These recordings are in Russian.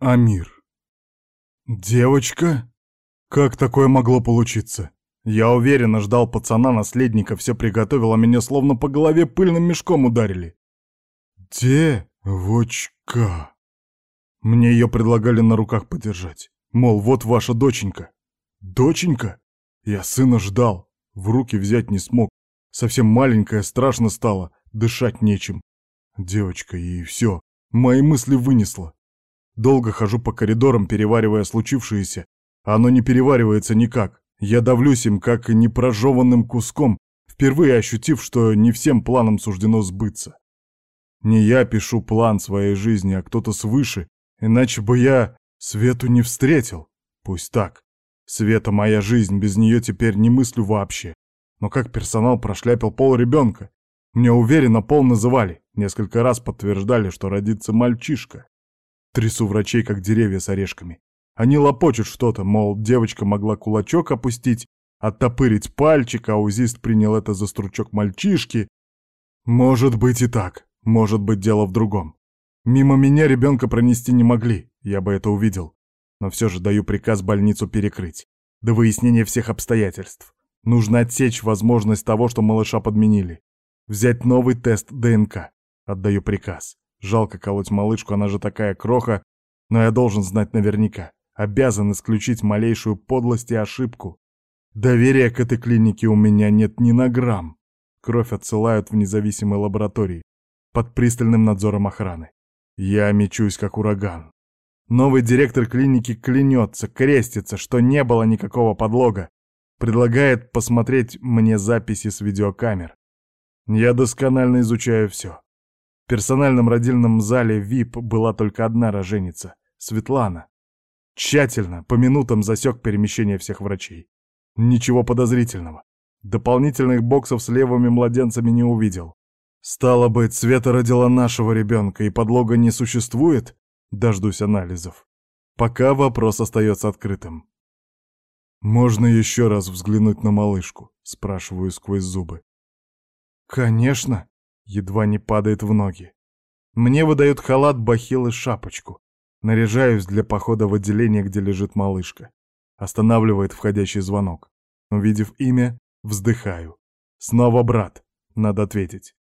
Амир. Девочка? Как такое могло получиться? Я уверенно ждал пацана-наследника, все приготовил, а меня словно по голове пыльным мешком ударили. Девочка. Мне ее предлагали на руках подержать. Мол, вот ваша доченька. Доченька? Я сына ждал, в руки взять не смог. Совсем маленькая, страшно стало, дышать нечем. Девочка, и все, мои мысли вынесла. Долго хожу по коридорам, переваривая случившееся. Оно не переваривается никак. Я давлюсь им, как непрожеванным куском, впервые ощутив, что не всем планам суждено сбыться. Не я пишу план своей жизни, а кто-то свыше, иначе бы я Свету не встретил. Пусть так. Света моя жизнь, без нее теперь не мыслю вообще. Но как персонал прошляпил пол ребенка? Мне уверенно пол называли, несколько раз подтверждали, что родится мальчишка. Трясу врачей, как деревья с орешками. Они лопочут что-то, мол, девочка могла кулачок опустить, оттопырить пальчик, а узист принял это за стручок мальчишки. Может быть и так, может быть дело в другом. Мимо меня ребенка пронести не могли, я бы это увидел. Но все же даю приказ больницу перекрыть. До выяснения всех обстоятельств. Нужно отсечь возможность того, что малыша подменили. Взять новый тест ДНК. Отдаю приказ. Жалко колоть малышку, она же такая кроха, но я должен знать наверняка. Обязан исключить малейшую подлость и ошибку. Доверия к этой клинике у меня нет ни на грамм. Кровь отсылают в независимой лаборатории, под пристальным надзором охраны. Я мечусь, как ураган. Новый директор клиники клянется, крестится, что не было никакого подлога. Предлагает посмотреть мне записи с видеокамер. Я досконально изучаю все. В персональном родильном зале ВИП была только одна роженица — Светлана. Тщательно, по минутам засек перемещение всех врачей. Ничего подозрительного. Дополнительных боксов с левыми младенцами не увидел. Стало быть, Света родила нашего ребенка, и подлога не существует? Дождусь анализов. Пока вопрос остается открытым. «Можно еще раз взглянуть на малышку?» — спрашиваю сквозь зубы. «Конечно!» Едва не падает в ноги. Мне выдают халат, бахил и шапочку. Наряжаюсь для похода в отделение, где лежит малышка. Останавливает входящий звонок. Увидев имя, вздыхаю. Снова брат. Надо ответить.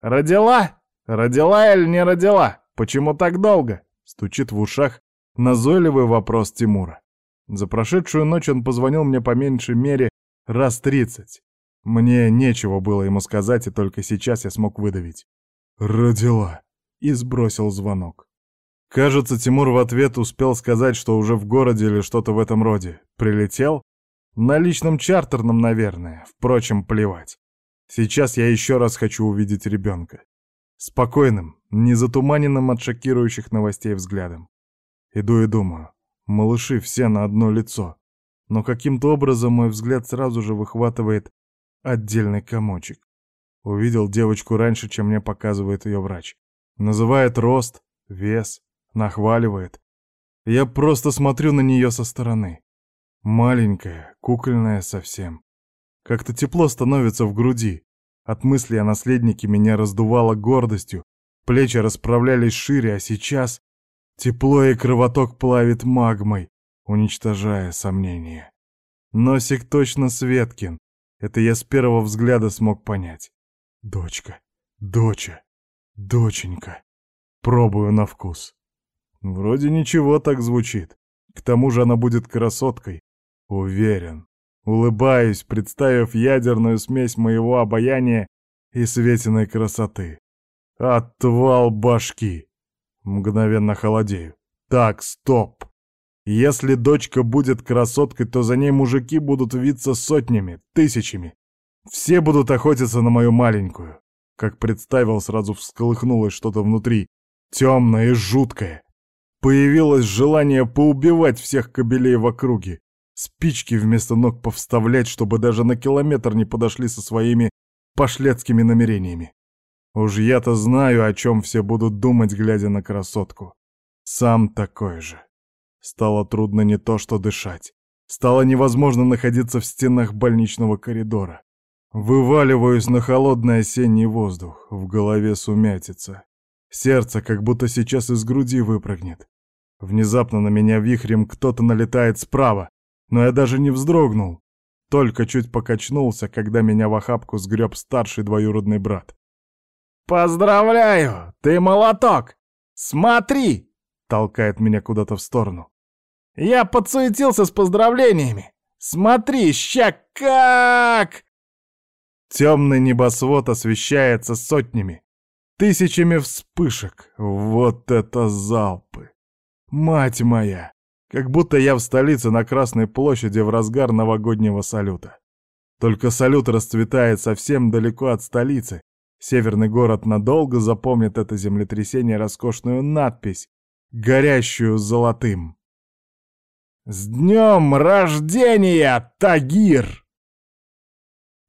«Родила? Родила или не родила? Почему так долго?» Стучит в ушах назойливый вопрос Тимура. За прошедшую ночь он позвонил мне по меньшей мере раз тридцать. Мне нечего было ему сказать, и только сейчас я смог выдавить. «Родила!» и сбросил звонок. Кажется, Тимур в ответ успел сказать, что уже в городе или что-то в этом роде. Прилетел? На личном чартерном, наверное. Впрочем, плевать. Сейчас я еще раз хочу увидеть ребенка. Спокойным, не затуманенным от шокирующих новостей взглядом. Иду и думаю. Малыши все на одно лицо. Но каким-то образом мой взгляд сразу же выхватывает отдельный комочек. Увидел девочку раньше, чем мне показывает ее врач. Называет рост, вес, нахваливает. Я просто смотрю на нее со стороны. Маленькая, кукольная совсем. Как-то тепло становится в груди. От мысли о наследнике меня раздувало гордостью, плечи расправлялись шире, а сейчас тепло и кровоток плавит магмой, уничтожая сомнения. Носик точно Светкин, это я с первого взгляда смог понять. Дочка, доча, доченька. Пробую на вкус. Вроде ничего так звучит. К тому же она будет красоткой. Уверен. Улыбаюсь, представив ядерную смесь моего обаяния и светиной красоты. Отвал башки. Мгновенно холодею. Так, стоп. Если дочка будет красоткой, то за ней мужики будут виться сотнями, тысячами. Все будут охотиться на мою маленькую. Как представил, сразу всколыхнулось что-то внутри, темное и жуткое. Появилось желание поубивать всех кобелей в округе, спички вместо ног повставлять, чтобы даже на километр не подошли со своими пошлецкими намерениями. Уж я-то знаю, о чем все будут думать, глядя на красотку. Сам такой же. Стало трудно не то что дышать. Стало невозможно находиться в стенах больничного коридора. Вываливаюсь на холодный осенний воздух, в голове сумятица. Сердце как будто сейчас из груди выпрыгнет. Внезапно на меня вихрем кто-то налетает справа, но я даже не вздрогнул. Только чуть покачнулся, когда меня в охапку сгреб старший двоюродный брат. «Поздравляю! Ты молоток! Смотри!» — толкает меня куда-то в сторону. «Я подсуетился с поздравлениями! Смотри, ща как!» Темный небосвод освещается сотнями, тысячами вспышек. Вот это залпы! Мать моя! Как будто я в столице на Красной площади в разгар новогоднего салюта. Только салют расцветает совсем далеко от столицы. Северный город надолго запомнит это землетрясение роскошную надпись, горящую золотым. «С днем рождения, Тагир!»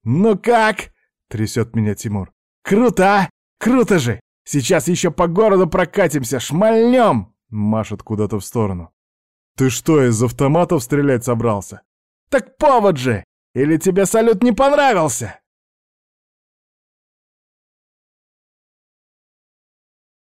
«Ну как?» — трясет меня Тимур. «Круто, а? Круто же! Сейчас еще по городу прокатимся, шмальнем!» — машет куда-то в сторону. «Ты что, из автоматов стрелять собрался?» «Так повод же! Или тебе салют не понравился?»